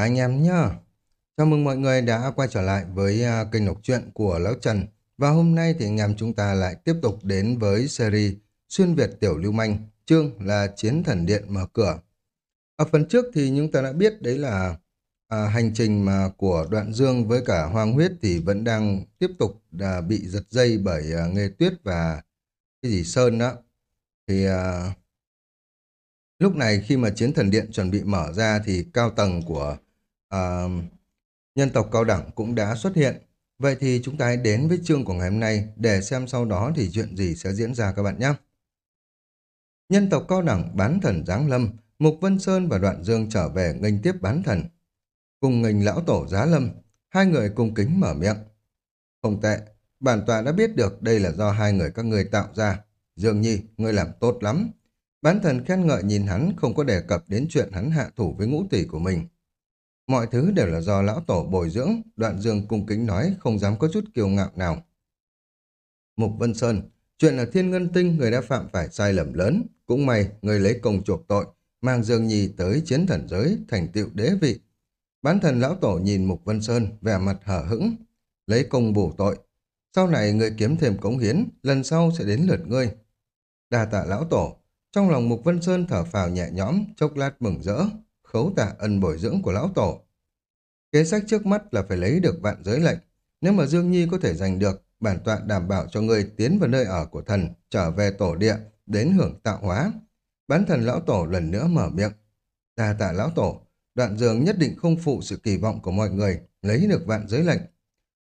anh em nhá. Chào mừng mọi người đã quay trở lại với à, kênh đọc truyện của Lão Trần. Và hôm nay thì anh em chúng ta lại tiếp tục đến với series Xuyên Việt Tiểu Lưu Manh, chương là Chiến Thần Điện Mở Cửa. Ở phần trước thì chúng ta đã biết đấy là à, hành trình mà của Đoạn Dương với cả Hoàng Huyết thì vẫn đang tiếp tục à, bị giật dây bởi à, Nghê Tuyết và cái gì Sơn đó. Thì à, lúc này khi mà Chiến Thần Điện chuẩn bị mở ra thì cao tầng của à, nhân tộc cao đẳng cũng đã xuất hiện. Vậy thì chúng ta hãy đến với chương của ngày hôm nay để xem sau đó thì chuyện gì sẽ diễn ra các bạn nhé. Nhân tộc cao đẳng bán thần Giáng Lâm, Mục Vân Sơn và Đoạn Dương trở về nghênh tiếp bán thần. Cùng nghênh lão tổ Giá Lâm, hai người cùng kính mở miệng. Không tệ, bản tọa đã biết được đây là do hai người các người tạo ra. Dương Nhi, ngươi làm tốt lắm. Bán thần khen ngợi nhìn hắn không có đề cập đến chuyện hắn hạ thủ với ngũ tỷ của mình. Mọi thứ đều là do lão tổ bồi dưỡng, đoạn dương cung kính nói không dám có chút kiêu ngạo nào. Mục Vân Sơn, chuyện là thiên ngân tinh người đã phạm phải sai lầm lớn, cũng may người lấy công chuộc tội, mang Dương Nhi tới chiến thần giới, thành tựu đế vị. Bán thần lão tổ nhìn Mục Vân Sơn, vẻ mặt hở hững, lấy công bổ tội. Sau này người kiếm thêm cống hiến, lần sau sẽ đến lượt ngươi. Đà tạ lão tổ, trong lòng Mục Vân Sơn thở phào nhẹ nhõm, chốc lát mừng rỡ, khấu tạ ân bồi dưỡng của lão tổ. Kế sách trước mắt là phải lấy được vạn giới lệnh. Nếu mà Dương Nhi có thể giành được, bản tọa đảm bảo cho ngươi tiến vào nơi ở của thần, trở về tổ địa, đến hưởng tạo hóa. Bán thần lão tổ lần nữa mở miệng. Ta tạ lão tổ, đoạn dương nhất định không phụ sự kỳ vọng của mọi người, lấy được vạn giới lệnh.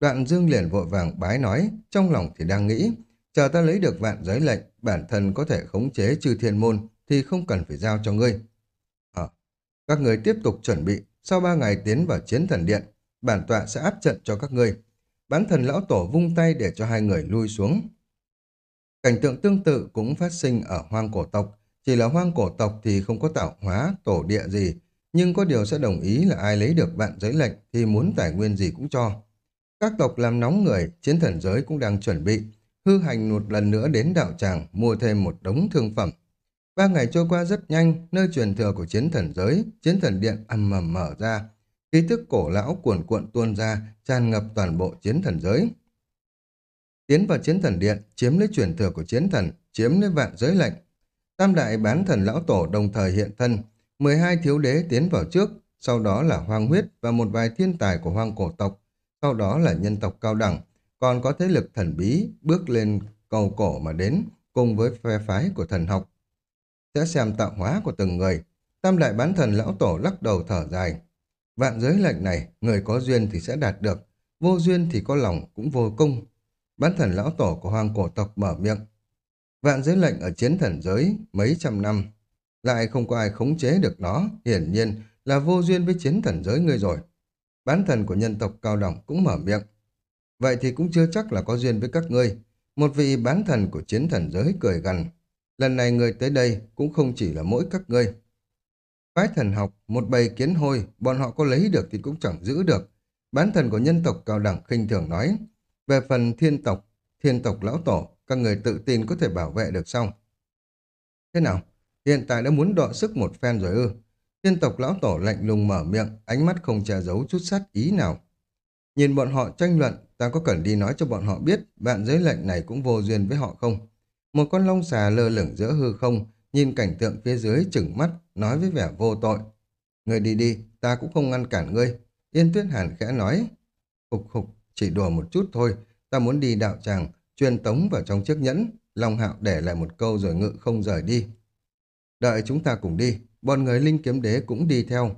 Đoạn dương liền vội vàng bái nói, trong lòng thì đang nghĩ, chờ ta lấy được vạn giới lệnh, bản thân có thể khống chế trừ thiên môn, thì không cần phải giao cho ngươi. À, các người tiếp tục chuẩn bị, sau ba ngày tiến vào chiến thần điện, bản tọa sẽ áp trận cho các ngươi. Bán thần lão tổ vung tay để cho hai người lui xuống. Cảnh tượng tương tự cũng phát sinh ở hoang cổ tộc. Chỉ là hoang cổ tộc thì không có tạo hóa, tổ địa gì. Nhưng có điều sẽ đồng ý là ai lấy được vạn giới lệnh thì muốn tài nguyên gì cũng cho. Các tộc làm nóng người, chiến thần giới cũng đang chuẩn bị. Hư hành một lần nữa đến đạo tràng mua thêm một đống thương phẩm. Ba ngày trôi qua rất nhanh, nơi truyền thừa của chiến thần giới, chiến thần điện ầm ầm mở ra. Khí thức cổ lão cuồn cuộn tuôn ra, tràn ngập toàn bộ chiến thần giới. Tiến vào chiến thần điện, chiếm lấy truyền thừa của chiến thần, chiếm lấy vạn giới lệnh. Tam đại bán thần lão tổ đồng thời hiện thân, 12 thiếu đế tiến vào trước, sau đó là hoang huyết và một vài thiên tài của hoang cổ tộc, sau đó là nhân tộc cao đẳng, còn có thế lực thần bí bước lên cầu cổ mà đến cùng với phe phái của thần học sẽ xem tạo hóa của từng người. Tam đại bán thần lão tổ lắc đầu thở dài. Vạn giới lệnh này, người có duyên thì sẽ đạt được, vô duyên thì có lòng cũng vô công. Bán thần lão tổ của hoàng cổ tộc mở miệng. Vạn giới lệnh ở chiến thần giới mấy trăm năm, lại không có ai khống chế được nó, hiển nhiên là vô duyên với chiến thần giới ngươi rồi. Bán thần của nhân tộc cao đẳng cũng mở miệng. Vậy thì cũng chưa chắc là có duyên với các ngươi. Một vị bán thần của chiến thần giới cười gằn, Lần này người tới đây cũng không chỉ là mỗi các ngươi. Phái thần học, một bầy kiến hôi, bọn họ có lấy được thì cũng chẳng giữ được. Bán thần của nhân tộc cao đẳng khinh thường nói. Về phần thiên tộc, thiên tộc lão tổ, các người tự tin có thể bảo vệ được xong. Thế nào? Hiện tại đã muốn đọ sức một phen rồi ư? Thiên tộc lão tổ lạnh lùng mở miệng, ánh mắt không che giấu chút sát ý nào. Nhìn bọn họ tranh luận, ta có cần đi nói cho bọn họ biết bạn giới lệnh này cũng vô duyên với họ không? Một con long xà lơ lửng giữa hư không, nhìn cảnh tượng phía dưới chừng mắt, nói với vẻ vô tội. Người đi đi, ta cũng không ngăn cản ngươi. Yên tuyết hàn khẽ nói. Hục hục, chỉ đùa một chút thôi, ta muốn đi đạo tràng, truyền tống vào trong chiếc nhẫn. Long hạo để lại một câu rồi ngự không rời đi. Đợi chúng ta cùng đi, bọn người linh kiếm đế cũng đi theo.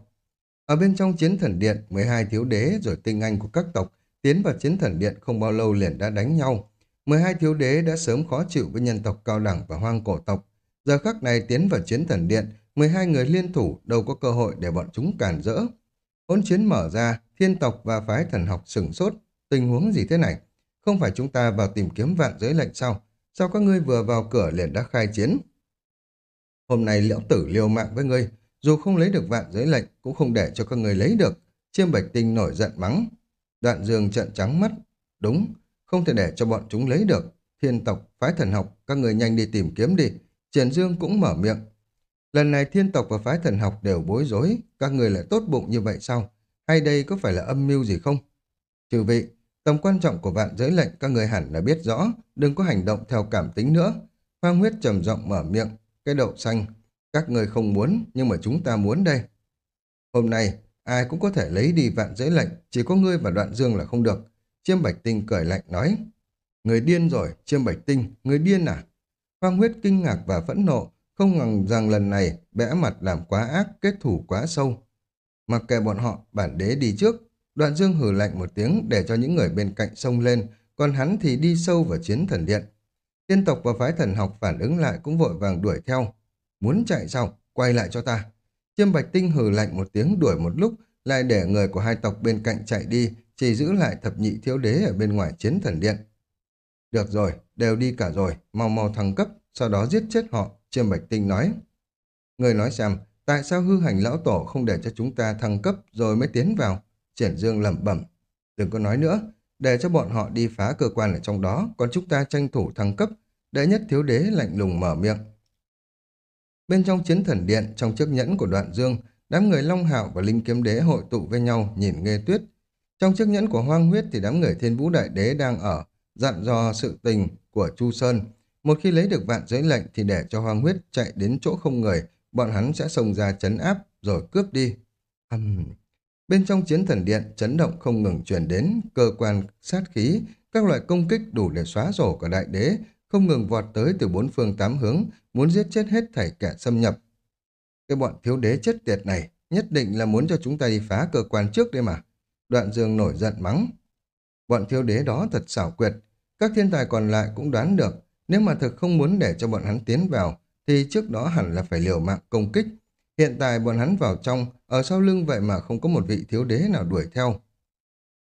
Ở bên trong chiến thần điện, 12 thiếu đế rồi tinh anh của các tộc tiến vào chiến thần điện không bao lâu liền đã đánh nhau. 12 thiếu đế đã sớm khó chịu với nhân tộc cao đẳng và hoang cổ tộc. Giờ khắc này tiến vào chiến thần điện, 12 người liên thủ đâu có cơ hội để bọn chúng cản rỡ. Hỗn chiến mở ra, thiên tộc và phái thần học sửng sốt. Tình huống gì thế này? Không phải chúng ta vào tìm kiếm vạn giới lệnh sao? Sao các ngươi vừa vào cửa liền đã khai chiến? Hôm nay liễu tử liều mạng với ngươi, dù không lấy được vạn giới lệnh cũng không để cho các ngươi lấy được. Chiêm bạch tinh nổi giận mắng. Đoạn dương trận trắng mắt. Đúng, không thể để cho bọn chúng lấy được. Thiên tộc, phái thần học, các người nhanh đi tìm kiếm đi. Triển Dương cũng mở miệng. Lần này thiên tộc và phái thần học đều bối rối, các người lại tốt bụng như vậy sao? hay đây có phải là âm mưu gì không? trừ vị, tầm quan trọng của vạn giới lệnh các người hẳn là biết rõ, đừng có hành động theo cảm tính nữa. Hoang huyết trầm giọng mở miệng, cái đậu xanh, các người không muốn, nhưng mà chúng ta muốn đây. Hôm nay, ai cũng có thể lấy đi vạn giới lệnh, chỉ có ngươi và đoạn dương là không được. Chiêm Bạch Tinh cười lạnh nói, người điên rồi, Chiêm Bạch Tinh, người điên à? Hoang huyết kinh ngạc và phẫn nộ, không ngờ rằng lần này bẽ mặt làm quá ác, kết thủ quá sâu. Mặc kệ bọn họ, bản đế đi trước. Đoạn dương hử lạnh một tiếng để cho những người bên cạnh sông lên, còn hắn thì đi sâu vào chiến thần điện. Tiên tộc và phái thần học phản ứng lại cũng vội vàng đuổi theo. Muốn chạy sao? Quay lại cho ta. Chiêm Bạch Tinh hừ lạnh một tiếng đuổi một lúc, lại để người của hai tộc bên cạnh chạy đi, chỉ giữ lại thập nhị thiếu đế ở bên ngoài chiến thần điện. Được rồi, đều đi cả rồi, mau mau thăng cấp, sau đó giết chết họ, Chiêm Bạch Tinh nói. Người nói xem, tại sao hư hành lão tổ không để cho chúng ta thăng cấp rồi mới tiến vào? Triển Dương lẩm bẩm. Đừng có nói nữa, để cho bọn họ đi phá cơ quan ở trong đó, còn chúng ta tranh thủ thăng cấp. Đệ nhất thiếu đế lạnh lùng mở miệng. Bên trong chiến thần điện, trong chiếc nhẫn của đoạn dương, đám người Long Hạo và Linh Kiếm Đế hội tụ với nhau nhìn nghe tuyết. Trong chiếc nhẫn của Hoang Huyết thì đám người Thiên Vũ Đại Đế đang ở, dặn dò sự tình của Chu Sơn. Một khi lấy được vạn giới lệnh thì để cho Hoang Huyết chạy đến chỗ không người, bọn hắn sẽ xông ra chấn áp rồi cướp đi. Uhm. Bên trong chiến thần điện, chấn động không ngừng truyền đến, cơ quan sát khí, các loại công kích đủ để xóa sổ cả đại đế, không ngừng vọt tới từ bốn phương tám hướng, muốn giết chết hết thảy kẻ xâm nhập. Cái bọn thiếu đế chết tiệt này nhất định là muốn cho chúng ta đi phá cơ quan trước đây mà. Đoạn dương nổi giận mắng. Bọn thiếu đế đó thật xảo quyệt. Các thiên tài còn lại cũng đoán được. Nếu mà thực không muốn để cho bọn hắn tiến vào, thì trước đó hẳn là phải liều mạng công kích. Hiện tại bọn hắn vào trong, ở sau lưng vậy mà không có một vị thiếu đế nào đuổi theo.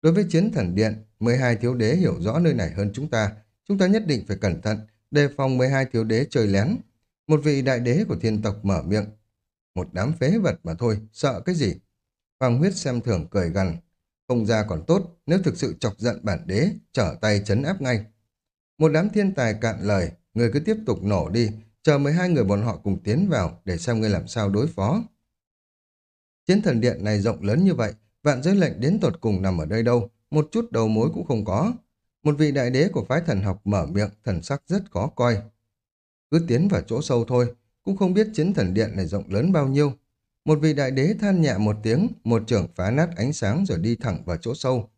Đối với chiến thần điện, 12 thiếu đế hiểu rõ nơi này hơn chúng ta. Chúng ta nhất định phải cẩn thận, đề phòng 12 thiếu đế chơi lén. Một vị đại đế của thiên tộc mở miệng. Một đám phế vật mà thôi, sợ cái gì? Hoàng huyết xem thường cười gần không ra còn tốt, nếu thực sự chọc giận bản đế, trở tay chấn áp ngay. Một đám thiên tài cạn lời, người cứ tiếp tục nổ đi, chờ 12 người bọn họ cùng tiến vào để xem ngươi làm sao đối phó. Chiến thần điện này rộng lớn như vậy, vạn giới lệnh đến tột cùng nằm ở đây đâu, một chút đầu mối cũng không có. Một vị đại đế của phái thần học mở miệng, thần sắc rất khó coi. Cứ tiến vào chỗ sâu thôi, cũng không biết chiến thần điện này rộng lớn bao nhiêu. Một vị đại đế than nhẹ một tiếng, một trưởng phá nát ánh sáng rồi đi thẳng vào chỗ sâu.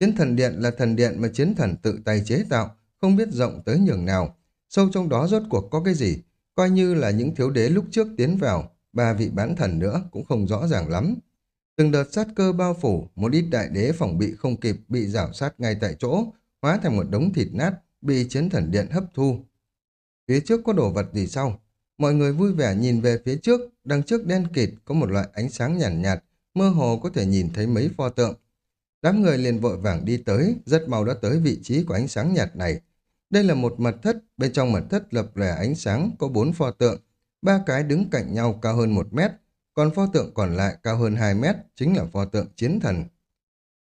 Chiến thần điện là thần điện mà chiến thần tự tay chế tạo, không biết rộng tới nhường nào. Sâu trong đó rốt cuộc có cái gì, coi như là những thiếu đế lúc trước tiến vào, ba vị bán thần nữa cũng không rõ ràng lắm. Từng đợt sát cơ bao phủ, một ít đại đế phòng bị không kịp bị rảo sát ngay tại chỗ, hóa thành một đống thịt nát, bị chiến thần điện hấp thu. Phía trước có đồ vật gì sau? Mọi người vui vẻ nhìn về phía trước, đằng trước đen kịt có một loại ánh sáng nhàn nhạt, nhạt, mơ hồ có thể nhìn thấy mấy pho tượng. Đám người liền vội vàng đi tới, rất mau đã tới vị trí của ánh sáng nhạt này. Đây là một mật thất, bên trong mật thất lập lòe ánh sáng có bốn pho tượng, ba cái đứng cạnh nhau cao hơn một mét, còn pho tượng còn lại cao hơn 2 mét, chính là pho tượng chiến thần.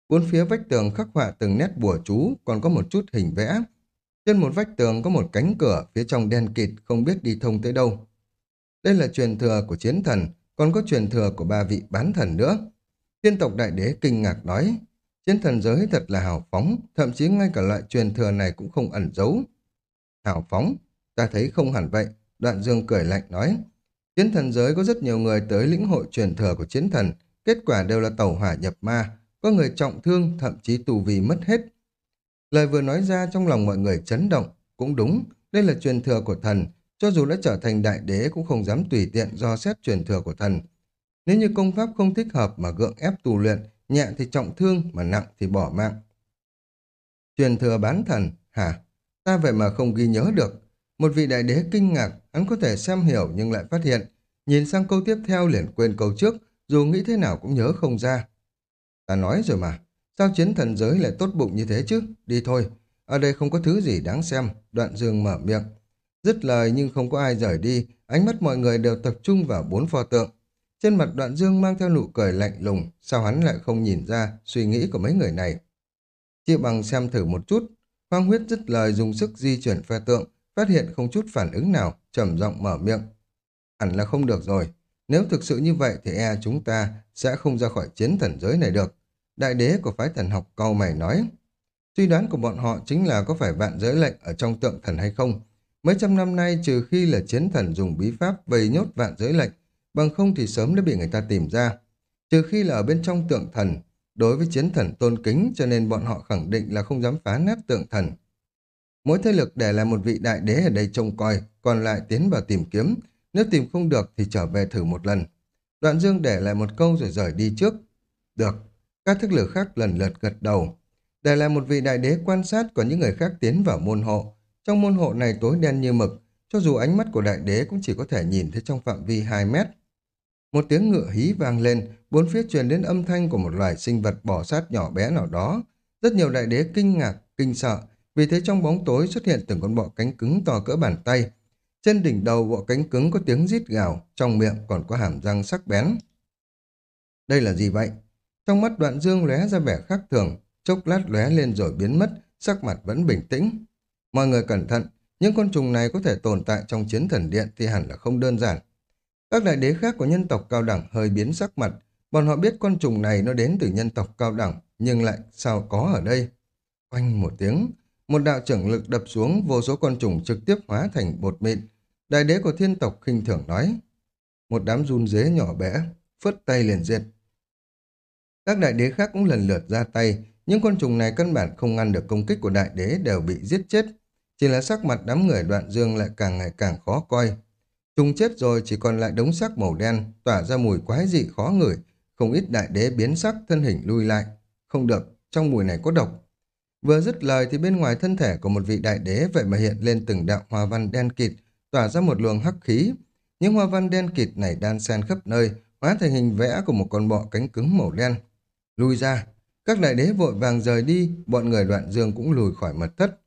Bốn phía vách tường khắc họa từng nét bùa chú, còn có một chút hình vẽ. Trên một vách tường có một cánh cửa, phía trong đen kịt, không biết đi thông tới đâu. Đây là truyền thừa của chiến thần, còn có truyền thừa của ba vị bán thần nữa. Tiên tộc đại đế kinh ngạc nói, chiến thần giới thật là hào phóng, thậm chí ngay cả loại truyền thừa này cũng không ẩn giấu. Hào phóng, ta thấy không hẳn vậy, đoạn dương cười lạnh nói. Chiến thần giới có rất nhiều người tới lĩnh hội truyền thừa của chiến thần, kết quả đều là tàu hỏa nhập ma, có người trọng thương, thậm chí tù vì mất hết. Lời vừa nói ra trong lòng mọi người chấn động, cũng đúng, đây là truyền thừa của thần, cho dù đã trở thành đại đế cũng không dám tùy tiện do xét truyền thừa của thần. Nếu như công pháp không thích hợp mà gượng ép tù luyện, nhẹ thì trọng thương mà nặng thì bỏ mạng. Truyền thừa bán thần, hả? Ta vậy mà không ghi nhớ được. Một vị đại đế kinh ngạc, hắn có thể xem hiểu nhưng lại phát hiện. Nhìn sang câu tiếp theo liền quên câu trước, dù nghĩ thế nào cũng nhớ không ra. Ta nói rồi mà, sao chiến thần giới lại tốt bụng như thế chứ? Đi thôi, ở đây không có thứ gì đáng xem, đoạn dương mở miệng. Dứt lời nhưng không có ai rời đi, ánh mắt mọi người đều tập trung vào bốn pho tượng. Trên mặt đoạn dương mang theo nụ cười lạnh lùng, sao hắn lại không nhìn ra suy nghĩ của mấy người này. Chị bằng xem thử một chút, hoang huyết dứt lời dùng sức di chuyển phe tượng, phát hiện không chút phản ứng nào, trầm giọng mở miệng. Hẳn là không được rồi, Nếu thực sự như vậy thì e chúng ta sẽ không ra khỏi chiến thần giới này được. Đại đế của phái thần học cau mày nói. Suy đoán của bọn họ chính là có phải vạn giới lệnh ở trong tượng thần hay không. Mấy trăm năm nay trừ khi là chiến thần dùng bí pháp vây nhốt vạn giới lệnh, bằng không thì sớm đã bị người ta tìm ra. Trừ khi là ở bên trong tượng thần, đối với chiến thần tôn kính cho nên bọn họ khẳng định là không dám phá nát tượng thần. Mỗi thế lực để lại một vị đại đế ở đây trông coi, còn lại tiến vào tìm kiếm. Nếu tìm không được thì trở về thử một lần. Đoạn dương để lại một câu rồi rời đi trước. Được, các thức lửa khác lần lượt gật đầu. Để là một vị đại đế quan sát còn những người khác tiến vào môn hộ. Trong môn hộ này tối đen như mực, cho dù ánh mắt của đại đế cũng chỉ có thể nhìn thấy trong phạm vi 2 mét. Một tiếng ngựa hí vang lên, bốn phía truyền đến âm thanh của một loài sinh vật bò sát nhỏ bé nào đó. Rất nhiều đại đế kinh ngạc, kinh sợ, vì thế trong bóng tối xuất hiện từng con bọ cánh cứng to cỡ bàn tay. Trên đỉnh đầu bọ cánh cứng có tiếng rít gào, trong miệng còn có hàm răng sắc bén. Đây là gì vậy? Trong mắt đoạn dương lóe ra vẻ khác thường, chốc lát lóe lên rồi biến mất, sắc mặt vẫn bình tĩnh. Mọi người cẩn thận, những con trùng này có thể tồn tại trong chiến thần điện thì hẳn là không đơn giản. Các đại đế khác của nhân tộc cao đẳng hơi biến sắc mặt, bọn họ biết con trùng này nó đến từ nhân tộc cao đẳng, nhưng lại sao có ở đây? Quanh một tiếng, một đạo trưởng lực đập xuống, vô số con trùng trực tiếp hóa thành bột mịn. Đại đế của thiên tộc khinh thường nói. Một đám run dế nhỏ bé, phất tay liền diệt. Các đại đế khác cũng lần lượt ra tay, những con trùng này căn bản không ngăn được công kích của đại đế đều bị giết chết. Chỉ là sắc mặt đám người đoạn dương lại càng ngày càng khó coi. Trùng chết rồi chỉ còn lại đống sắc màu đen, tỏa ra mùi quái dị khó ngửi, không ít đại đế biến sắc thân hình lui lại. Không được, trong mùi này có độc. Vừa dứt lời thì bên ngoài thân thể của một vị đại đế vậy mà hiện lên từng đạo hoa văn đen kịt, tỏa ra một luồng hắc khí. Những hoa văn đen kịt này đan xen khắp nơi, hóa thành hình vẽ của một con bọ cánh cứng màu đen. Lui ra, các đại đế vội vàng rời đi, bọn người đoạn dương cũng lùi khỏi mật thất.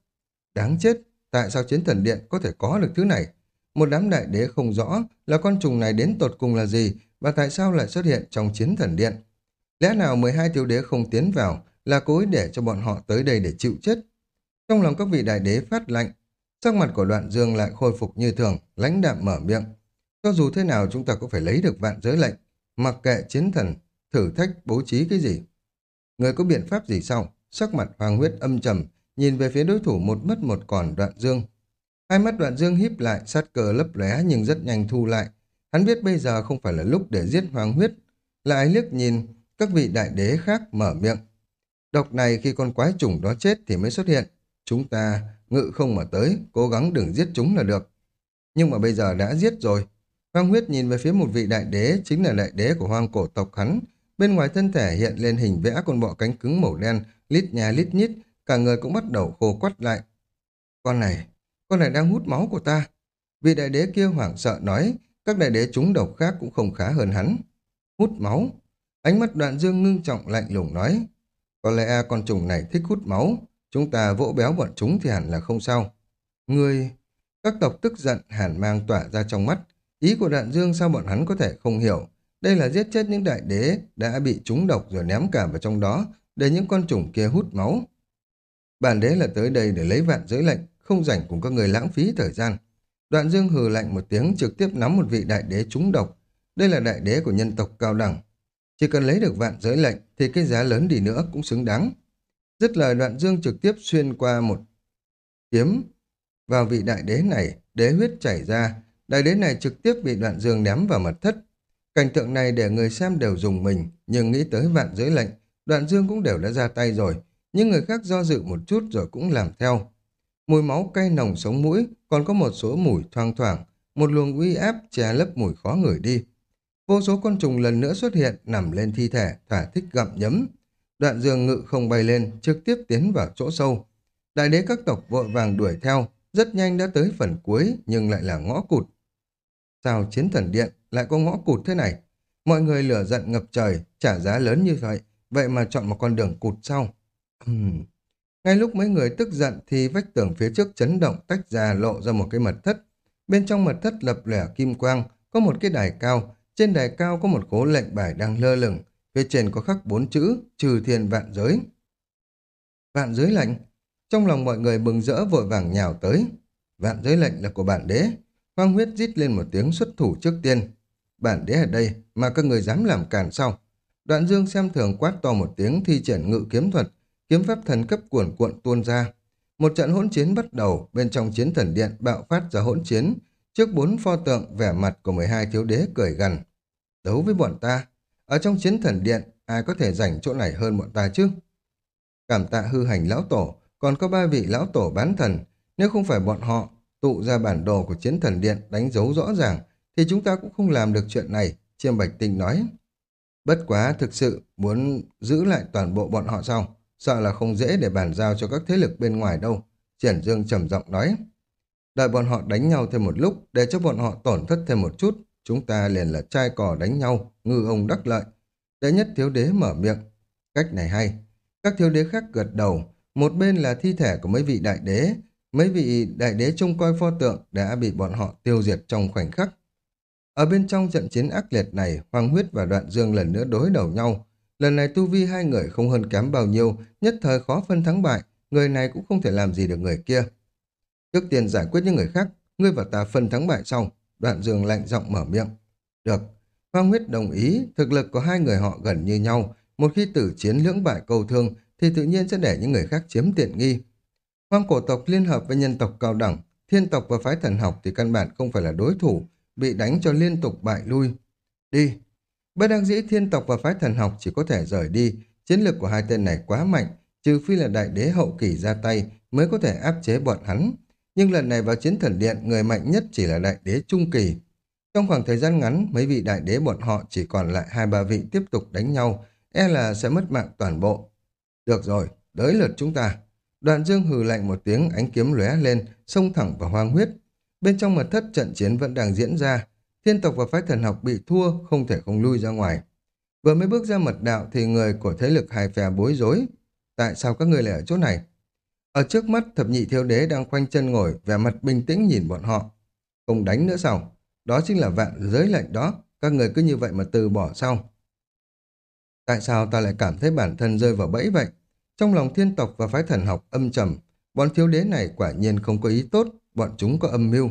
Đáng chết, tại sao chiến thần điện có thể có được thứ này? Một đám đại đế không rõ là con trùng này đến tột cùng là gì và tại sao lại xuất hiện trong chiến thần điện. Lẽ nào 12 thiếu đế không tiến vào là cố ý để cho bọn họ tới đây để chịu chết. Trong lòng các vị đại đế phát lạnh, sắc mặt của đoạn dương lại khôi phục như thường, lãnh đạm mở miệng. Cho dù thế nào chúng ta cũng phải lấy được vạn giới lệnh, mặc kệ chiến thần, thử thách bố trí cái gì. Người có biện pháp gì sao? Sắc mặt hoàng huyết âm trầm, nhìn về phía đối thủ một mất một còn đoạn dương. Hai mắt đoạn dương híp lại, sát cờ lấp lóe nhưng rất nhanh thu lại. Hắn biết bây giờ không phải là lúc để giết hoàng huyết. Lại liếc nhìn, các vị đại đế khác mở miệng. Độc này khi con quái trùng đó chết thì mới xuất hiện. Chúng ta ngự không mà tới, cố gắng đừng giết chúng là được. Nhưng mà bây giờ đã giết rồi. Hoàng huyết nhìn về phía một vị đại đế, chính là đại đế của hoang cổ tộc hắn. Bên ngoài thân thể hiện lên hình vẽ con bọ cánh cứng màu đen, lít nhà lít nhít, cả người cũng bắt đầu khô quắt lại. Con này, con này đang hút máu của ta. Vị đại đế kia hoảng sợ nói, các đại đế chúng độc khác cũng không khá hơn hắn. Hút máu. Ánh mắt đoạn dương ngưng trọng lạnh lùng nói, có lẽ con trùng này thích hút máu, chúng ta vỗ béo bọn chúng thì hẳn là không sao. Người... Các tộc tức giận hàn mang tỏa ra trong mắt. Ý của đoạn dương sao bọn hắn có thể không hiểu. Đây là giết chết những đại đế đã bị trúng độc rồi ném cả vào trong đó để những con trùng kia hút máu. Bản đế là tới đây để lấy vạn giới lệnh, không rảnh cùng các người lãng phí thời gian. Đoạn dương hừ lạnh một tiếng trực tiếp nắm một vị đại đế trúng độc. Đây là đại đế của nhân tộc cao đẳng, chỉ cần lấy được vạn giới lệnh thì cái giá lớn đi nữa cũng xứng đáng. Dứt lời đoạn dương trực tiếp xuyên qua một kiếm vào vị đại đế này, đế huyết chảy ra. Đại đế này trực tiếp bị đoạn dương ném vào mật thất. Cảnh tượng này để người xem đều dùng mình, nhưng nghĩ tới vạn giới lệnh, đoạn dương cũng đều đã ra tay rồi. Nhưng người khác do dự một chút rồi cũng làm theo. Mùi máu cay nồng sống mũi, còn có một số mùi thoang thoảng, một luồng uy áp che lấp mùi khó ngửi đi. Vô số con trùng lần nữa xuất hiện, nằm lên thi thể, thỏa thích gặm nhấm. Đoạn dương ngự không bay lên, trực tiếp tiến vào chỗ sâu. Đại đế các tộc vội vàng đuổi theo, rất nhanh đã tới phần cuối, nhưng lại là ngõ cụt. Sao chiến thần điện lại có ngõ cụt thế này? Mọi người lửa giận ngập trời, trả giá lớn như vậy, vậy mà chọn một con đường cụt sau. Uhm. Ngay lúc mấy người tức giận thì vách tường phía trước chấn động tách ra lộ ra một cái mật thất. Bên trong mật thất lập lẻ kim quang, có một cái đài cao, trên đài cao có một cố lệnh bài đang lơ lửng, phía trên có khắc bốn chữ, trừ thiên vạn giới. Vạn giới lệnh, trong lòng mọi người bừng rỡ vội vàng nhào tới. Vạn giới lệnh là của bản đế. Hoang huyết rít lên một tiếng xuất thủ trước tiên. bản đế ở đây mà các người dám làm cản sau. Đoạn dương xem thường quát to một tiếng thi triển ngự kiếm thuật, kiếm pháp thần cấp cuồn cuộn tuôn ra. Một trận hỗn chiến bắt đầu, bên trong chiến thần điện bạo phát ra hỗn chiến, trước bốn pho tượng vẻ mặt của 12 thiếu đế cười gần. Đấu với bọn ta, ở trong chiến thần điện, ai có thể giành chỗ này hơn bọn ta chứ? Cảm tạ hư hành lão tổ, còn có ba vị lão tổ bán thần, nếu không phải bọn họ tụ ra bản đồ của chiến thần điện đánh dấu rõ ràng, thì chúng ta cũng không làm được chuyện này, chiêm bạch tinh nói. Bất quá thực sự muốn giữ lại toàn bộ bọn họ sao? Sợ là không dễ để bàn giao cho các thế lực bên ngoài đâu. Triển Dương trầm giọng nói. Đợi bọn họ đánh nhau thêm một lúc, để cho bọn họ tổn thất thêm một chút, chúng ta liền là trai cò đánh nhau, ngư ông đắc lợi. Đệ nhất thiếu đế mở miệng. Cách này hay. Các thiếu đế khác gật đầu. Một bên là thi thể của mấy vị đại đế. Mấy vị đại đế trông coi pho tượng đã bị bọn họ tiêu diệt trong khoảnh khắc. Ở bên trong trận chiến ác liệt này, Hoàng Huyết và Đoạn Dương lần nữa đối đầu nhau. Lần này tu vi hai người không hơn kém bao nhiêu, nhất thời khó phân thắng bại, người này cũng không thể làm gì được người kia. Trước tiên giải quyết những người khác, ngươi và ta phân thắng bại sau. Đoạn Dương lạnh giọng mở miệng. Được. Hoàng Huyết đồng ý, thực lực của hai người họ gần như nhau. Một khi tử chiến lưỡng bại cầu thương, thì tự nhiên sẽ để những người khác chiếm tiện nghi. Hoang cổ tộc liên hợp với nhân tộc cao đẳng, thiên tộc và phái thần học thì căn bản không phải là đối thủ, bị đánh cho liên tục bại lui. Đi! Bất đăng dĩ thiên tộc và phái thần học chỉ có thể rời đi, chiến lược của hai tên này quá mạnh, trừ phi là đại đế hậu kỳ ra tay mới có thể áp chế bọn hắn. Nhưng lần này vào chiến thần điện, người mạnh nhất chỉ là đại đế trung kỳ. Trong khoảng thời gian ngắn, mấy vị đại đế bọn họ chỉ còn lại hai ba vị tiếp tục đánh nhau, e là sẽ mất mạng toàn bộ. Được rồi, tới lượt chúng ta. Đoạn dương hừ lạnh một tiếng, ánh kiếm lóe lên, xông thẳng vào hoang huyết. Bên trong mật thất trận chiến vẫn đang diễn ra, thiên tộc và phái thần học bị thua, không thể không lui ra ngoài. Vừa mới bước ra mật đạo thì người của thế lực hai phe bối rối. Tại sao các người lại ở chỗ này? Ở trước mắt thập nhị thiếu đế đang khoanh chân ngồi, vẻ mặt bình tĩnh nhìn bọn họ. Không đánh nữa sao? Đó chính là vạn giới lệnh đó, các người cứ như vậy mà từ bỏ sao? Tại sao ta lại cảm thấy bản thân rơi vào bẫy vậy? Trong lòng thiên tộc và phái thần học âm trầm, bọn thiếu đế này quả nhiên không có ý tốt, bọn chúng có âm mưu.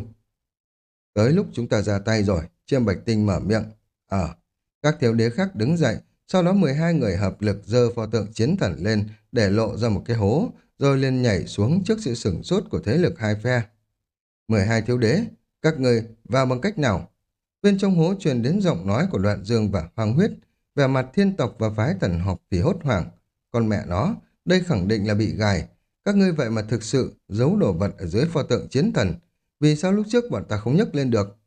Tới lúc chúng ta ra tay rồi, chiêm bạch tinh mở miệng. Ờ, các thiếu đế khác đứng dậy, sau đó 12 người hợp lực dơ pho tượng chiến thần lên để lộ ra một cái hố, rồi lên nhảy xuống trước sự sửng sốt của thế lực hai phe. 12 thiếu đế, các người vào bằng cách nào? Bên trong hố truyền đến giọng nói của đoạn dương và hoàng huyết, vẻ mặt thiên tộc và phái thần học thì hốt hoảng. Con mẹ nó, đây khẳng định là bị gài. Các ngươi vậy mà thực sự giấu đồ vật ở dưới pho tượng chiến thần. Vì sao lúc trước bọn ta không nhấc lên được?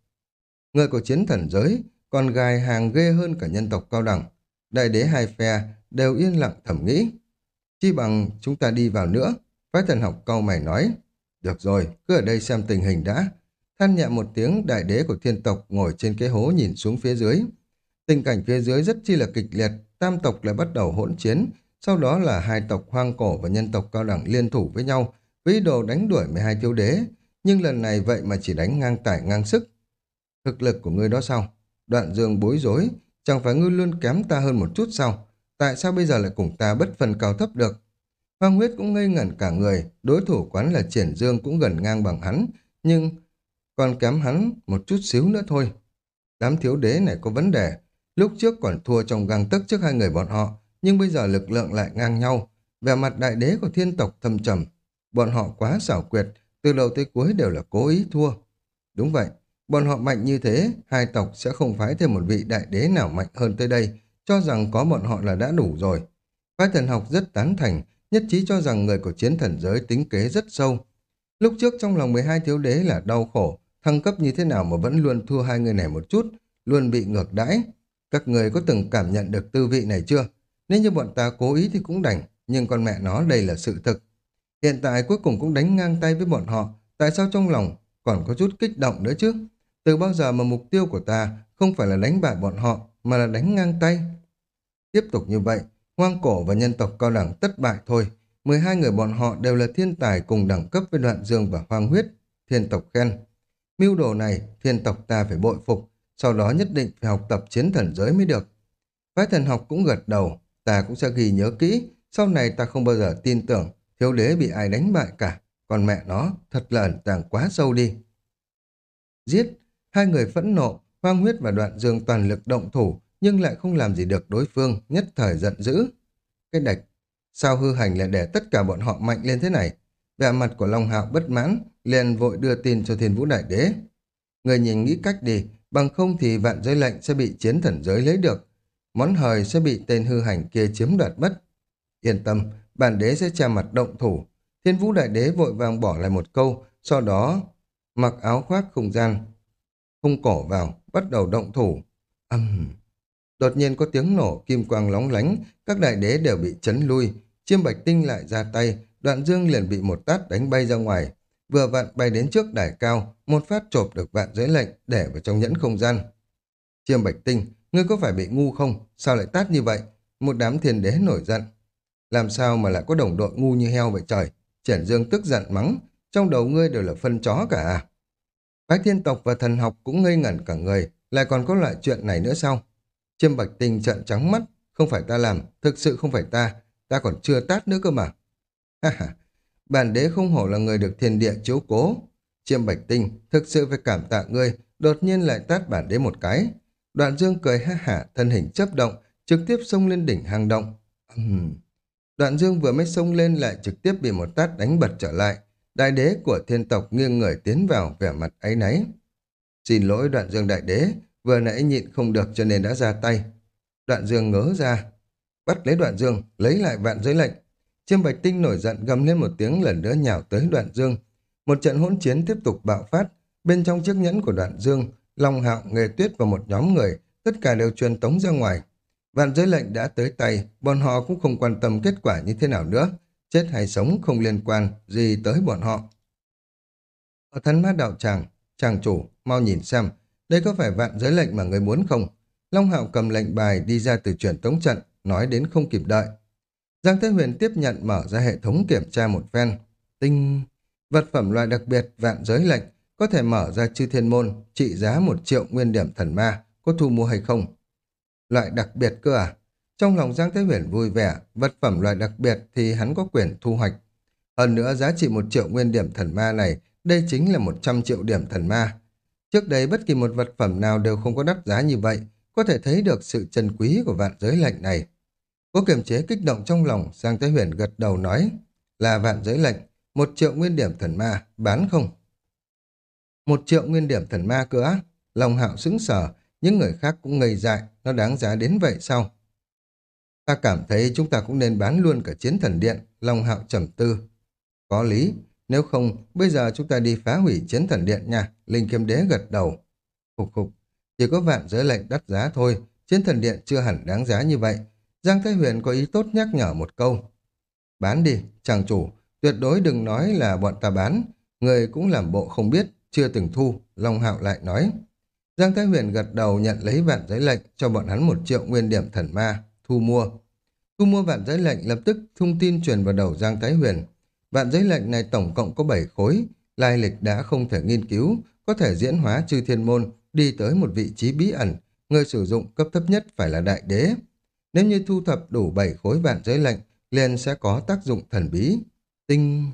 Người của chiến thần giới còn gài hàng ghê hơn cả nhân tộc cao đẳng. Đại đế hai phe đều yên lặng thẩm nghĩ. Chi bằng chúng ta đi vào nữa. Phái thần học câu mày nói. Được rồi, cứ ở đây xem tình hình đã. Than nhẹ một tiếng, đại đế của thiên tộc ngồi trên cái hố nhìn xuống phía dưới. Tình cảnh phía dưới rất chi là kịch liệt, tam tộc lại bắt đầu hỗn chiến, sau đó là hai tộc hoang cổ và nhân tộc cao đẳng liên thủ với nhau, với đồ đánh đuổi 12 thiếu đế, nhưng lần này vậy mà chỉ đánh ngang tải ngang sức. Thực lực của ngươi đó sao? Đoạn dương bối rối, chẳng phải ngươi luôn kém ta hơn một chút sao? Tại sao bây giờ lại cùng ta bất phần cao thấp được? Hoàng huyết cũng ngây ngẩn cả người, đối thủ quán là triển dương cũng gần ngang bằng hắn, nhưng còn kém hắn một chút xíu nữa thôi. Đám thiếu đế này có vấn đề, lúc trước còn thua trong găng tấc trước hai người bọn họ, nhưng bây giờ lực lượng lại ngang nhau. về mặt đại đế của thiên tộc thâm trầm, bọn họ quá xảo quyệt, từ đầu tới cuối đều là cố ý thua. Đúng vậy, bọn họ mạnh như thế, hai tộc sẽ không phái thêm một vị đại đế nào mạnh hơn tới đây, cho rằng có bọn họ là đã đủ rồi. Phái thần học rất tán thành, nhất trí cho rằng người của chiến thần giới tính kế rất sâu. Lúc trước trong lòng 12 thiếu đế là đau khổ, thăng cấp như thế nào mà vẫn luôn thua hai người này một chút, luôn bị ngược đãi. Các người có từng cảm nhận được tư vị này chưa? Nếu như bọn ta cố ý thì cũng đành, nhưng con mẹ nó đây là sự thực. Hiện tại cuối cùng cũng đánh ngang tay với bọn họ, tại sao trong lòng còn có chút kích động nữa chứ? Từ bao giờ mà mục tiêu của ta không phải là đánh bại bọn họ, mà là đánh ngang tay? Tiếp tục như vậy, hoang cổ và nhân tộc cao đẳng tất bại thôi. 12 người bọn họ đều là thiên tài cùng đẳng cấp với đoạn dương và hoang huyết. Thiên tộc khen. Mưu đồ này, thiên tộc ta phải bội phục, sau đó nhất định phải học tập chiến thần giới mới được. Phái thần học cũng gật đầu, ta cũng sẽ ghi nhớ kỹ, sau này ta không bao giờ tin tưởng thiếu đế bị ai đánh bại cả, còn mẹ nó thật là ẩn tàng quá sâu đi. Giết, hai người phẫn nộ, Hoang huyết và đoạn dương toàn lực động thủ, nhưng lại không làm gì được đối phương, nhất thời giận dữ. Cái đạch, sao hư hành lại để tất cả bọn họ mạnh lên thế này? Vẻ mặt của Long Hạo bất mãn, liền vội đưa tin cho thiên vũ đại đế. Người nhìn nghĩ cách đi, bằng không thì vạn giới lệnh sẽ bị chiến thần giới lấy được. Món hời sẽ bị tên hư hành kia chiếm đoạt mất. Yên tâm, bản đế sẽ che mặt động thủ. Thiên vũ đại đế vội vàng bỏ lại một câu, sau đó mặc áo khoác không gian, hung cổ vào, bắt đầu động thủ. Âm... Uhm. Đột nhiên có tiếng nổ, kim quang lóng lánh, các đại đế đều bị chấn lui. Chiêm bạch tinh lại ra tay, đoạn dương liền bị một tát đánh bay ra ngoài. Vừa vặn bay đến trước đài cao, một phát chộp được vạn giới lệnh để vào trong nhẫn không gian. Chiêm bạch tinh, ngươi có phải bị ngu không? Sao lại tát như vậy? Một đám thiên đế nổi giận. Làm sao mà lại có đồng đội ngu như heo vậy trời? Triển dương tức giận mắng, trong đầu ngươi đều là phân chó cả à? Bái thiên tộc và thần học cũng ngây ngẩn cả người, lại còn có loại chuyện này nữa sao? Chiêm bạch tinh trợn trắng mắt, không phải ta làm, thực sự không phải ta, ta còn chưa tát nữa cơ mà. Ha ha, bản đế không hổ là người được thiên địa chiếu cố. Chiêm bạch tinh, thực sự phải cảm tạ ngươi, đột nhiên lại tát bản đế một cái. Đoạn dương cười ha hả, thân hình chấp động, trực tiếp xông lên đỉnh hang động. Uhm. Đoạn dương vừa mới xông lên lại trực tiếp bị một tát đánh bật trở lại. Đại đế của thiên tộc nghiêng người tiến vào vẻ mặt ấy náy. Xin lỗi đoạn dương đại đế, vừa nãy nhịn không được cho nên đã ra tay. Đoạn dương ngớ ra, bắt lấy đoạn dương, lấy lại vạn giới lệnh. Chiêm bạch tinh nổi giận gầm lên một tiếng lần nữa nhào tới đoạn dương. Một trận hỗn chiến tiếp tục bạo phát, bên trong chiếc nhẫn của đoạn dương, Long Hạo, Nghề Tuyết và một nhóm người, tất cả đều truyền tống ra ngoài. Vạn giới lệnh đã tới tay, bọn họ cũng không quan tâm kết quả như thế nào nữa. Chết hay sống không liên quan gì tới bọn họ. Ở thân mát đạo tràng, Tràng chủ, mau nhìn xem, đây có phải vạn giới lệnh mà người muốn không? Long Hạo cầm lệnh bài đi ra từ truyền tống trận, nói đến không kịp đợi. Giang Thế Huyền tiếp nhận mở ra hệ thống kiểm tra một phen. Tinh... Vật phẩm loại đặc biệt vạn giới lệnh có thể mở ra chư thiên môn, trị giá một triệu nguyên điểm thần ma, có thu mua hay không? Loại đặc biệt cơ à? Trong lòng Giang Thế Huyền vui vẻ, vật phẩm loại đặc biệt thì hắn có quyền thu hoạch. Hơn nữa giá trị một triệu nguyên điểm thần ma này, đây chính là một trăm triệu điểm thần ma. Trước đây bất kỳ một vật phẩm nào đều không có đắt giá như vậy, có thể thấy được sự trân quý của vạn giới lệnh này. Có kiềm chế kích động trong lòng, Giang Thế Huyền gật đầu nói là vạn giới lệnh, một triệu nguyên điểm thần ma, bán không? Một triệu nguyên điểm thần ma cơ á? Lòng hạo xứng sở những người khác cũng ngây dại, nó đáng giá đến vậy sao? Ta cảm thấy chúng ta cũng nên bán luôn cả chiến thần điện, Long Hạo trầm tư. Có lý, nếu không, bây giờ chúng ta đi phá hủy chiến thần điện nha, Linh Kiếm Đế gật đầu. Phục phục, chỉ có vạn giới lệnh đắt giá thôi, chiến thần điện chưa hẳn đáng giá như vậy. Giang Thái Huyền có ý tốt nhắc nhở một câu. Bán đi, chàng chủ, tuyệt đối đừng nói là bọn ta bán, người cũng làm bộ không biết, chưa từng thu, Long Hạo lại nói. Giang Thái Huyền gật đầu nhận lấy vạn giấy lệnh cho bọn hắn một triệu nguyên điểm thần ma, thu mua. Thu mua vạn giấy lệnh lập tức thông tin truyền vào đầu Giang Thái Huyền. Vạn giấy lệnh này tổng cộng có 7 khối, lai lịch đã không thể nghiên cứu, có thể diễn hóa chư thiên môn, đi tới một vị trí bí ẩn, người sử dụng cấp thấp nhất phải là đại đế. Nếu như thu thập đủ 7 khối vạn giới lệnh, liền sẽ có tác dụng thần bí. Tinh...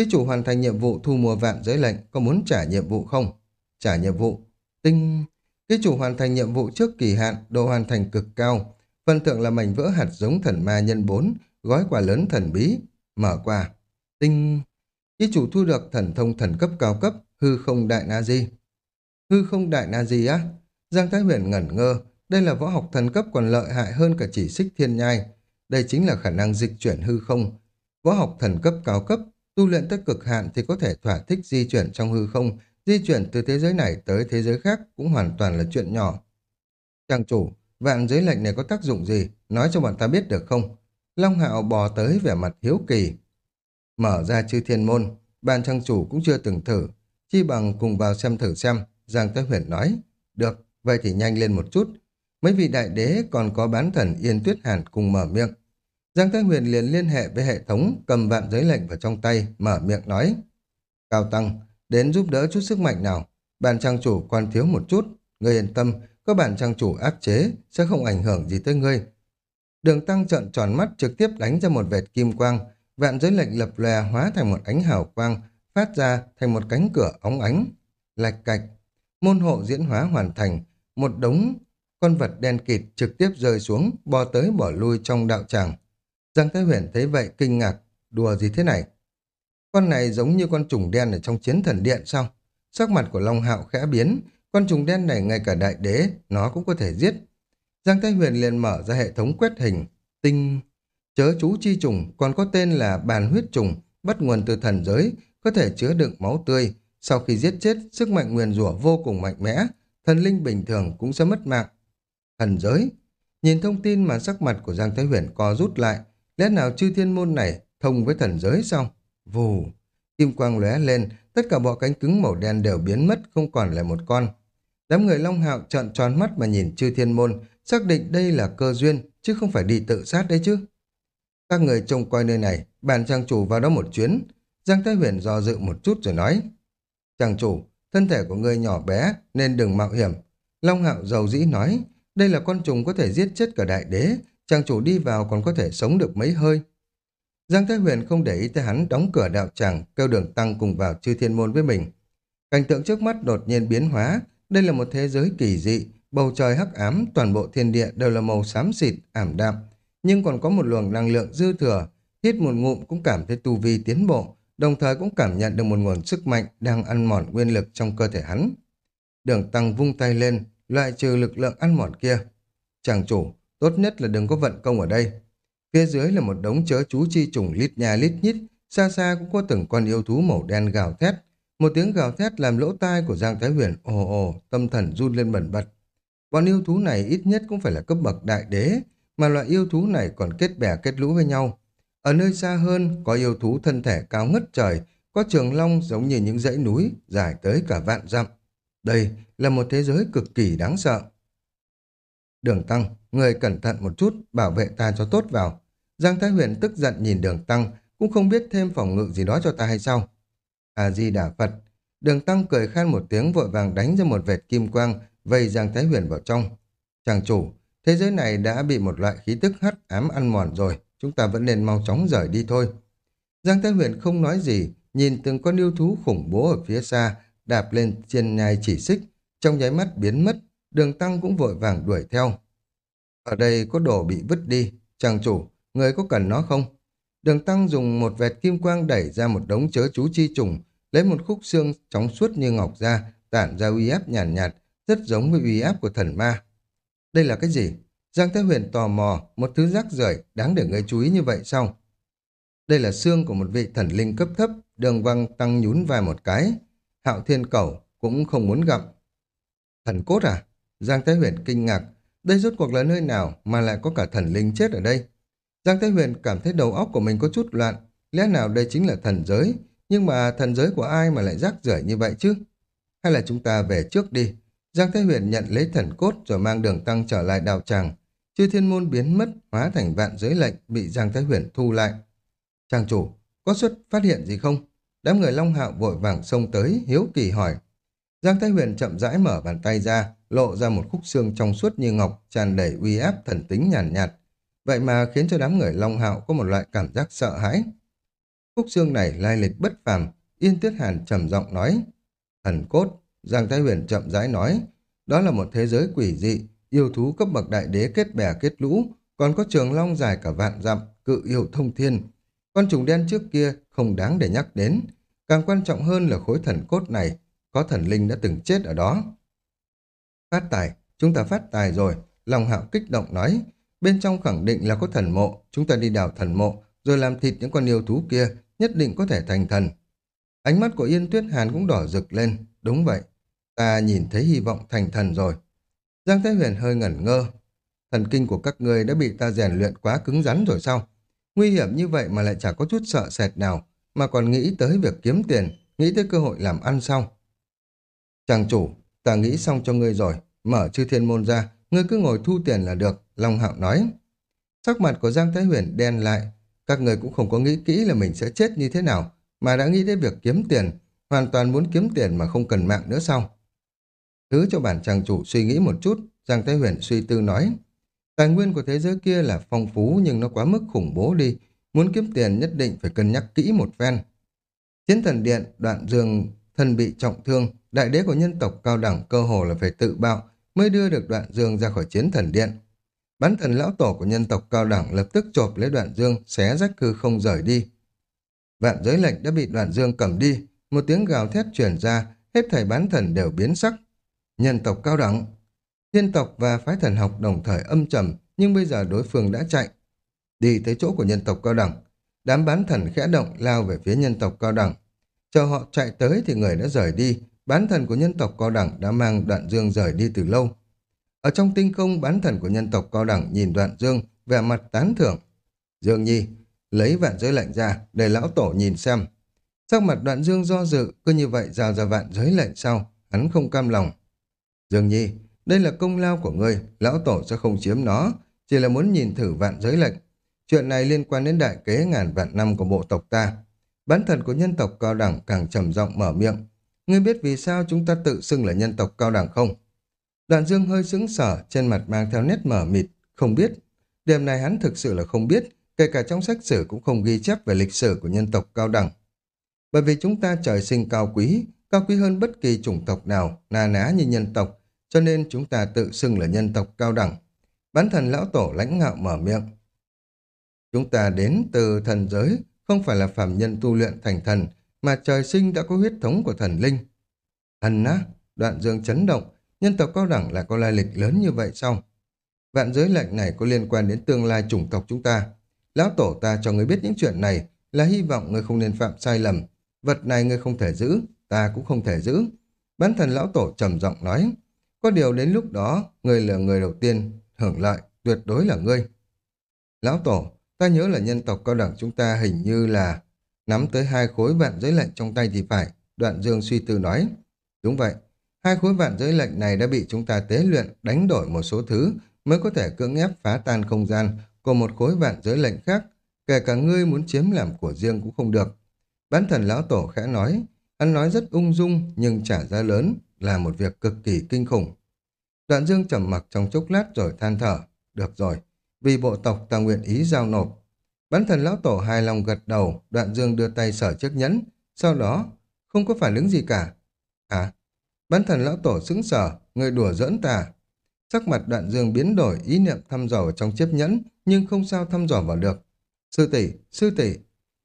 Khi chủ hoàn thành nhiệm vụ thu mua vạn giới lệnh, có muốn trả nhiệm vụ không? Trả nhiệm vụ. Tinh... Khi chủ hoàn thành nhiệm vụ trước kỳ hạn, độ hoàn thành cực cao. Phần thưởng là mảnh vỡ hạt giống thần ma nhân 4, gói quà lớn thần bí. Mở quà. Tinh... Khi chủ thu được thần thông thần cấp cao cấp, hư không đại na di. Hư không đại na di á? Giang Thái Huyền ngẩn ngơ, đây là võ học thần cấp còn lợi hại hơn cả chỉ xích thiên nhai. Đây chính là khả năng dịch chuyển hư không. Võ học thần cấp cao cấp, tu luyện tới cực hạn thì có thể thỏa thích di chuyển trong hư không, di chuyển từ thế giới này tới thế giới khác cũng hoàn toàn là chuyện nhỏ. Trang chủ, vạn giới lệnh này có tác dụng gì? Nói cho bọn ta biết được không? Long Hạo bò tới vẻ mặt hiếu kỳ. Mở ra chư thiên môn, ban trang chủ cũng chưa từng thử. Chi bằng cùng vào xem thử xem, Giang Tế Huyền nói. Được, vậy thì nhanh lên một chút. Mấy vị đại đế còn có bán thần Yên Tuyết Hàn cùng mở miệng. Giang Thái Huyền liền liên hệ với hệ thống, cầm vạn giới lệnh vào trong tay, mở miệng nói. Cao Tăng, đến giúp đỡ chút sức mạnh nào. Bản trang chủ còn thiếu một chút. Ngươi yên tâm, có bản trang chủ áp chế, sẽ không ảnh hưởng gì tới ngươi. Đường Tăng trợn tròn mắt trực tiếp đánh ra một vệt kim quang, vạn giới lệnh lập lòe hóa thành một ánh hào quang, phát ra thành một cánh cửa óng ánh. Lạch cạch, môn hộ diễn hóa hoàn thành, một đống con vật đen kịt trực tiếp rơi xuống, bò tới bỏ lui trong đạo tràng. Giang Thái Huyền thấy vậy kinh ngạc, đùa gì thế này? Con này giống như con trùng đen ở trong chiến thần điện sao? Sắc mặt của Long Hạo khẽ biến, con trùng đen này ngay cả đại đế, nó cũng có thể giết. Giang Thái Huyền liền mở ra hệ thống quét hình, tinh... Chớ chú chi trùng còn có tên là bàn huyết trùng, bắt nguồn từ thần giới, có thể chứa đựng máu tươi. Sau khi giết chết, sức mạnh nguyền rủa vô cùng mạnh mẽ, thần linh bình thường cũng sẽ mất mạng. Thần giới Nhìn thông tin mà sắc mặt của Giang Thái Huyền co rút lại, lẽ nào chư thiên môn này thông với thần giới sao? Vù! Kim quang lóe lên, tất cả bọ cánh cứng màu đen đều biến mất, không còn lại một con. Đám người Long Hạo trợn tròn mắt mà nhìn chư thiên môn, xác định đây là cơ duyên, chứ không phải đi tự sát đấy chứ. Các người trông coi nơi này, bàn trang chủ vào đó một chuyến. Giang Thái Huyền do dự một chút rồi nói. Trang chủ, thân thể của người nhỏ bé nên đừng mạo hiểm. Long Hạo giàu dĩ nói, đây là con trùng có thể giết chết cả đại đế, trang chủ đi vào còn có thể sống được mấy hơi. Giang Thái Huyền không để ý tới hắn đóng cửa đạo tràng, kêu đường tăng cùng vào chư thiên môn với mình. Cảnh tượng trước mắt đột nhiên biến hóa, đây là một thế giới kỳ dị, bầu trời hắc ám, toàn bộ thiên địa đều là màu xám xịt, ảm đạm, nhưng còn có một luồng năng lượng dư thừa, hít một ngụm cũng cảm thấy tu vi tiến bộ, đồng thời cũng cảm nhận được một nguồn sức mạnh đang ăn mòn nguyên lực trong cơ thể hắn. Đường tăng vung tay lên, loại trừ lực lượng ăn mòn kia. Chàng chủ, tốt nhất là đừng có vận công ở đây. Phía dưới là một đống chớ chú chi trùng lít nhà lít nhít, xa xa cũng có từng con yêu thú màu đen gào thét. Một tiếng gào thét làm lỗ tai của Giang Thái Huyền ồ ồ, tâm thần run lên bẩn bật. Bọn yêu thú này ít nhất cũng phải là cấp bậc đại đế, mà loại yêu thú này còn kết bè kết lũ với nhau. Ở nơi xa hơn, có yêu thú thân thể cao ngất trời, có trường long giống như những dãy núi dài tới cả vạn dặm. Đây là một thế giới cực kỳ đáng sợ. Đường Tăng, người cẩn thận một chút, bảo vệ ta cho tốt vào. Giang Thái Huyền tức giận nhìn Đường Tăng, cũng không biết thêm phòng ngự gì đó cho ta hay sao. A-di-đà Phật, Đường Tăng cười khan một tiếng vội vàng đánh ra một vệt kim quang, vây Giang Thái Huyền vào trong. Chàng chủ, thế giới này đã bị một loại khí tức hắt ám ăn mòn rồi, chúng ta vẫn nên mau chóng rời đi thôi. Giang Thái Huyền không nói gì, nhìn từng con yêu thú khủng bố ở phía xa, đạp lên trên nhai chỉ xích, trong nháy mắt biến mất, đường tăng cũng vội vàng đuổi theo. Ở đây có đồ bị vứt đi, chàng chủ, người có cần nó không? Đường tăng dùng một vẹt kim quang đẩy ra một đống chớ chú chi trùng, lấy một khúc xương trống suốt như ngọc ra, tản ra uy áp nhàn nhạt, nhạt, rất giống với uy áp của thần ma. Đây là cái gì? Giang Thái Huyền tò mò, một thứ rác rưởi đáng để người chú ý như vậy sao? Đây là xương của một vị thần linh cấp thấp, đường văng tăng nhún vai một cái. Hạo Thiên Cẩu cũng không muốn gặp. Thần cốt à? Giang Thái Huyền kinh ngạc. Đây rốt cuộc là nơi nào mà lại có cả thần linh chết ở đây? Giang Thái Huyền cảm thấy đầu óc của mình có chút loạn. Lẽ nào đây chính là thần giới? Nhưng mà thần giới của ai mà lại rác rưởi như vậy chứ? Hay là chúng ta về trước đi? Giang Thái Huyền nhận lấy thần cốt rồi mang đường tăng trở lại đào tràng. Chư thiên môn biến mất, hóa thành vạn giới lệnh, bị Giang Thái Huyền thu lại. Trang chủ, có xuất phát hiện gì không? Đám người Long Hạo vội vàng xông tới, hiếu kỳ hỏi. Giang Thái Huyền chậm rãi mở bàn tay ra, lộ ra một khúc xương trong suốt như ngọc, tràn đầy uy áp thần tính nhàn nhạt, nhạt. Vậy mà khiến cho đám người Long Hạo có một loại cảm giác sợ hãi. Khúc xương này lai lịch bất phàm, Yên Tuyết Hàn trầm giọng nói. Thần cốt, Giang Thái Huyền chậm rãi nói, đó là một thế giới quỷ dị, yêu thú cấp bậc đại đế kết bè kết lũ, còn có trường long dài cả vạn dặm, cự yêu thông thiên. Con trùng đen trước kia không đáng để nhắc đến, càng quan trọng hơn là khối thần cốt này, có thần linh đã từng chết ở đó. Phát tài, chúng ta phát tài rồi, Long Hạo kích động nói, bên trong khẳng định là có thần mộ, chúng ta đi đào thần mộ, rồi làm thịt những con yêu thú kia, nhất định có thể thành thần. Ánh mắt của Yên Tuyết Hàn cũng đỏ rực lên, đúng vậy, ta nhìn thấy hy vọng thành thần rồi. Giang Thái Huyền hơi ngẩn ngơ, thần kinh của các ngươi đã bị ta rèn luyện quá cứng rắn rồi sao? Nguy hiểm như vậy mà lại chả có chút sợ sệt nào, mà còn nghĩ tới việc kiếm tiền, nghĩ tới cơ hội làm ăn sau. Chàng chủ, ta nghĩ xong cho ngươi rồi, mở chư thiên môn ra, ngươi cứ ngồi thu tiền là được, Long Hạo nói. Sắc mặt của Giang Thái Huyền đen lại, các người cũng không có nghĩ kỹ là mình sẽ chết như thế nào, mà đã nghĩ đến việc kiếm tiền, hoàn toàn muốn kiếm tiền mà không cần mạng nữa sao? Thứ cho bản chàng chủ suy nghĩ một chút, Giang Thái Huyền suy tư nói. Tài nguyên của thế giới kia là phong phú nhưng nó quá mức khủng bố đi, muốn kiếm tiền nhất định phải cân nhắc kỹ một phen. Chiến thần điện, đoạn dương, thân bị trọng thương, đại đế của nhân tộc cao đẳng cơ hồ là phải tự bạo, mới đưa được đoạn dương ra khỏi chiến thần điện. Bán thần lão tổ của nhân tộc cao đẳng lập tức chộp lấy đoạn dương, xé rách hư không rời đi. Vạn giới lệnh đã bị đoạn dương cầm đi, một tiếng gào thét truyền ra, hết thảy bán thần đều biến sắc. Nhân tộc cao đẳng, thiên tộc và phái thần học đồng thời âm trầm, nhưng bây giờ đối phương đã chạy. Đi tới chỗ của nhân tộc cao đẳng, đám bán thần khẽ động lao về phía nhân tộc cao đẳng. Chờ họ chạy tới thì người đã rời đi, bán thần của nhân tộc cao đẳng đã mang đoạn dương rời đi từ lâu. Ở trong tinh không, bán thần của nhân tộc cao đẳng nhìn đoạn dương, vẻ mặt tán thưởng. Dương Nhi, lấy vạn giới lệnh ra, để lão tổ nhìn xem. Sắc mặt đoạn dương do dự, cứ như vậy giao ra vạn giới lệnh sau, hắn không cam lòng. Dương Nhi, đây là công lao của ngươi, lão tổ sẽ không chiếm nó, chỉ là muốn nhìn thử vạn giới lệnh. Chuyện này liên quan đến đại kế ngàn vạn năm của bộ tộc ta. Bán thần của nhân tộc cao đẳng càng trầm giọng mở miệng. Ngươi biết vì sao chúng ta tự xưng là nhân tộc cao đẳng không? Đoạn dương hơi sững sở, trên mặt mang theo nét mở mịt, không biết. Điểm này hắn thực sự là không biết, kể cả trong sách sử cũng không ghi chép về lịch sử của nhân tộc cao đẳng. Bởi vì chúng ta trời sinh cao quý, cao quý hơn bất kỳ chủng tộc nào, na ná như nhân tộc, cho nên chúng ta tự xưng là nhân tộc cao đẳng. Bán thần lão tổ lãnh ngạo mở miệng. Chúng ta đến từ thần giới, không phải là phàm nhân tu luyện thành thần, mà trời sinh đã có huyết thống của thần linh. Thần á, đoạn dương chấn động, nhân tộc cao đẳng lại có lai lịch lớn như vậy sao? Vạn giới lệnh này có liên quan đến tương lai chủng tộc chúng ta. Lão tổ ta cho người biết những chuyện này là hy vọng người không nên phạm sai lầm. Vật này người không thể giữ, ta cũng không thể giữ. Bán thần lão tổ trầm giọng nói, có điều đến lúc đó, người là người đầu tiên hưởng lợi, tuyệt đối là ngươi. Lão tổ, ta nhớ là nhân tộc cao đẳng chúng ta hình như là nắm tới hai khối vạn giới lệnh trong tay thì phải. Đoạn dương suy tư nói, đúng vậy, Hai khối vạn giới lệnh này đã bị chúng ta tế luyện, đánh đổi một số thứ mới có thể cưỡng ép phá tan không gian của một khối vạn giới lệnh khác, kể cả ngươi muốn chiếm làm của riêng cũng không được. Bán thần lão tổ khẽ nói, anh nói rất ung dung nhưng trả giá lớn là một việc cực kỳ kinh khủng. Đoạn dương trầm mặc trong chốc lát rồi than thở, được rồi, vì bộ tộc ta nguyện ý giao nộp. Bán thần lão tổ hài lòng gật đầu, đoạn dương đưa tay sở chiếc nhẫn, sau đó không có phản ứng gì cả. À, hả Bán thần lão tổ sững sờ, người đùa giỡn ta. Sắc mặt đoạn dương biến đổi ý niệm thăm dò vào trong chiếc nhẫn, nhưng không sao thăm dò vào được. Sư tỷ, sư tỷ.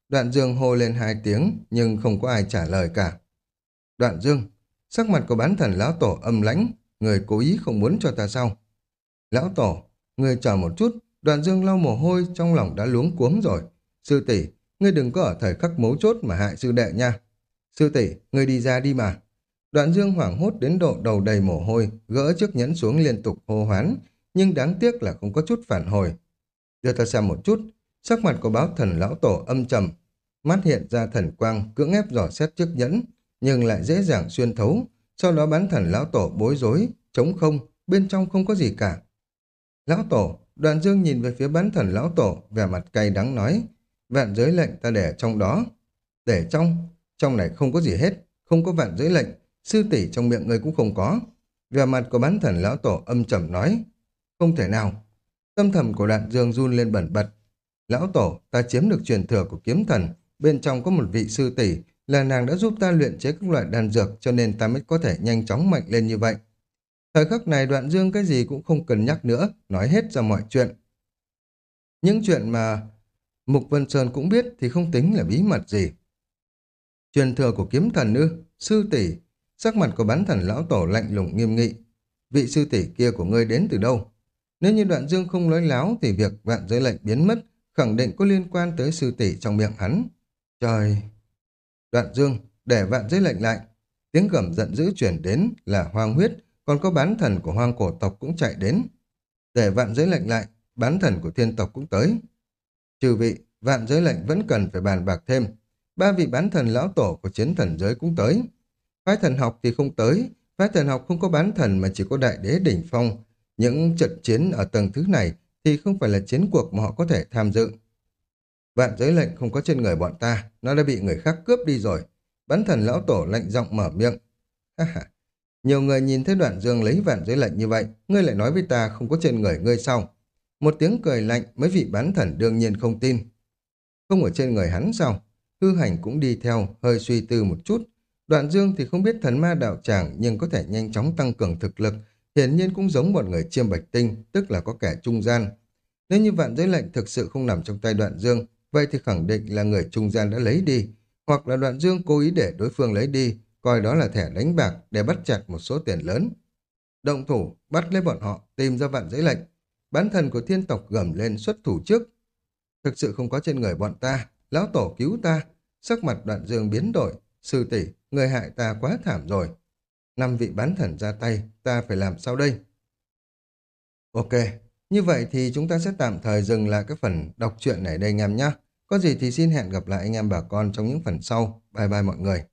Đoạn dương hô lên hai tiếng, nhưng không có ai trả lời cả. Đoạn dương, sắc mặt của bán thần lão tổ âm lãnh, người cố ý không muốn cho ta sao? Lão tổ, người chờ một chút, đoạn dương lau mồ hôi trong lòng đã luống cuống rồi. Sư tỷ, ngươi đừng có ở thời khắc mấu chốt mà hại sư đệ nha. Sư tỷ, ngươi đi ra đi mà. Đoạn dương hoảng hốt đến độ đầu đầy mồ hôi, gỡ chiếc nhẫn xuống liên tục hô hoán, nhưng đáng tiếc là không có chút phản hồi. Đưa ta xem một chút, sắc mặt của báo thần lão tổ âm trầm, mắt hiện ra thần quang, cưỡng ép dò xét chiếc nhẫn, nhưng lại dễ dàng xuyên thấu, sau đó bán thần lão tổ bối rối, trống không, bên trong không có gì cả. Lão tổ, đoạn dương nhìn về phía bán thần lão tổ, vẻ mặt cay đắng nói, vạn giới lệnh ta để trong đó. Để trong, trong này không có gì hết, không có vạn giới lệnh, sư tỷ trong miệng người cũng không có. Vẻ mặt của bán thần lão tổ âm trầm nói, không thể nào. Tâm thầm của đoạn dương run lên bẩn bật. Lão tổ, ta chiếm được truyền thừa của kiếm thần, bên trong có một vị sư tỷ, là nàng đã giúp ta luyện chế các loại đan dược cho nên ta mới có thể nhanh chóng mạnh lên như vậy. Thời khắc này đoạn dương cái gì cũng không cần nhắc nữa, nói hết ra mọi chuyện. Những chuyện mà Mục Vân Sơn cũng biết thì không tính là bí mật gì. Truyền thừa của kiếm thần ư, sư tỷ Sắc mặt của bán thần lão tổ lạnh lùng nghiêm nghị. Vị sư tỷ kia của ngươi đến từ đâu? Nếu như đoạn dương không nói láo thì việc vạn giới lệnh biến mất khẳng định có liên quan tới sư tỷ trong miệng hắn. Trời! Đoạn dương, để vạn giới lệnh lại. Tiếng gầm giận dữ chuyển đến là hoang huyết, còn có bán thần của hoang cổ tộc cũng chạy đến. Để vạn giới lệnh lại, bán thần của thiên tộc cũng tới. Trừ vị, vạn giới lệnh vẫn cần phải bàn bạc thêm. Ba vị bán thần lão tổ của chiến thần giới cũng tới. Phái thần học thì không tới, phái thần học không có bán thần mà chỉ có đại đế đỉnh phong. Những trận chiến ở tầng thứ này thì không phải là chiến cuộc mà họ có thể tham dự. Vạn giới lệnh không có trên người bọn ta, nó đã bị người khác cướp đi rồi. Bán thần lão tổ lệnh giọng mở miệng. ha ha nhiều người nhìn thấy đoạn dương lấy vạn giới lệnh như vậy, ngươi lại nói với ta không có trên người ngươi sao? Một tiếng cười lạnh, mấy vị bán thần đương nhiên không tin. Không ở trên người hắn sao? Hư hành cũng đi theo, hơi suy tư một chút, Đoạn dương thì không biết thần ma đạo tràng nhưng có thể nhanh chóng tăng cường thực lực, hiển nhiên cũng giống một người chiêm bạch tinh, tức là có kẻ trung gian. Nếu như vạn giới lệnh thực sự không nằm trong tay đoạn dương, vậy thì khẳng định là người trung gian đã lấy đi, hoặc là đoạn dương cố ý để đối phương lấy đi, coi đó là thẻ đánh bạc để bắt chặt một số tiền lớn. Động thủ, bắt lấy bọn họ, tìm ra vạn giấy lệnh. Bán thần của thiên tộc gầm lên xuất thủ trước. Thực sự không có trên người bọn ta, lão tổ cứu ta. Sắc mặt đoạn dương biến đổi, sư tỷ người hại ta quá thảm rồi. Năm vị bán thần ra tay, ta phải làm sao đây? Ok, như vậy thì chúng ta sẽ tạm thời dừng lại cái phần đọc truyện này đây anh em nhé. Có gì thì xin hẹn gặp lại anh em bà con trong những phần sau. Bye bye mọi người.